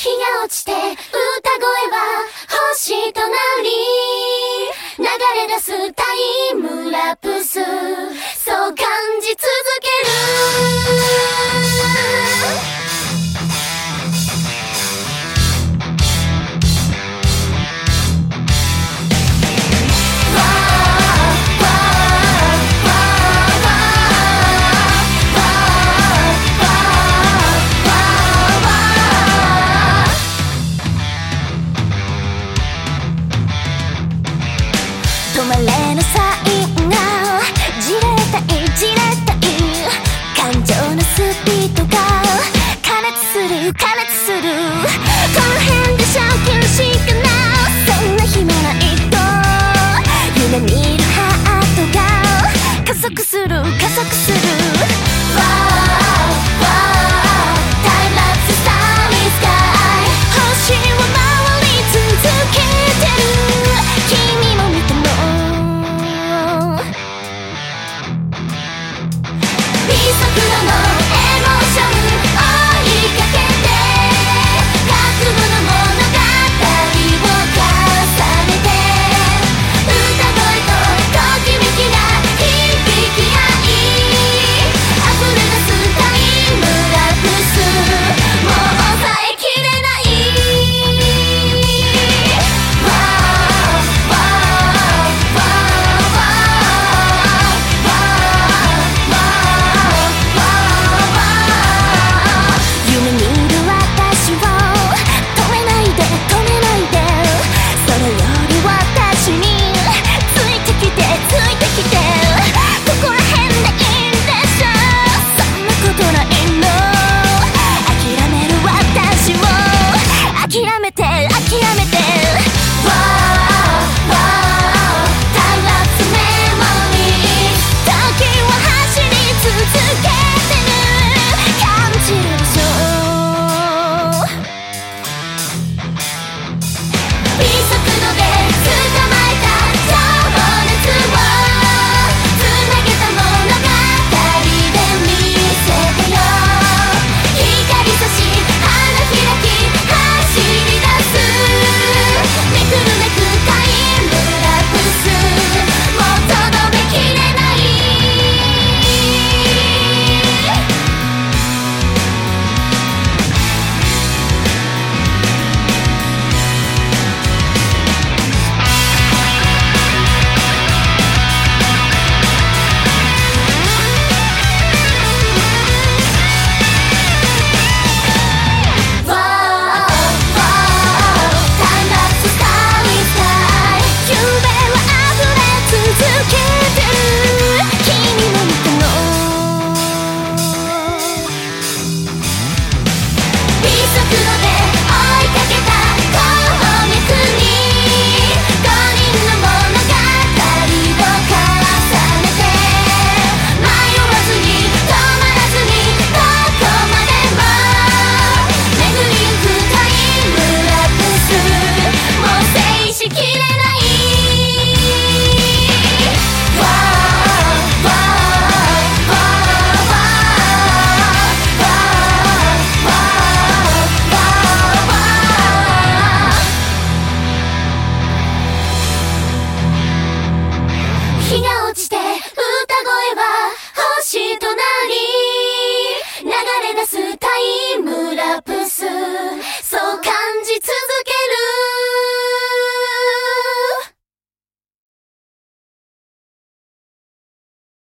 日が落ちて歌声は星となり流れ出すタイムラプス。加速する。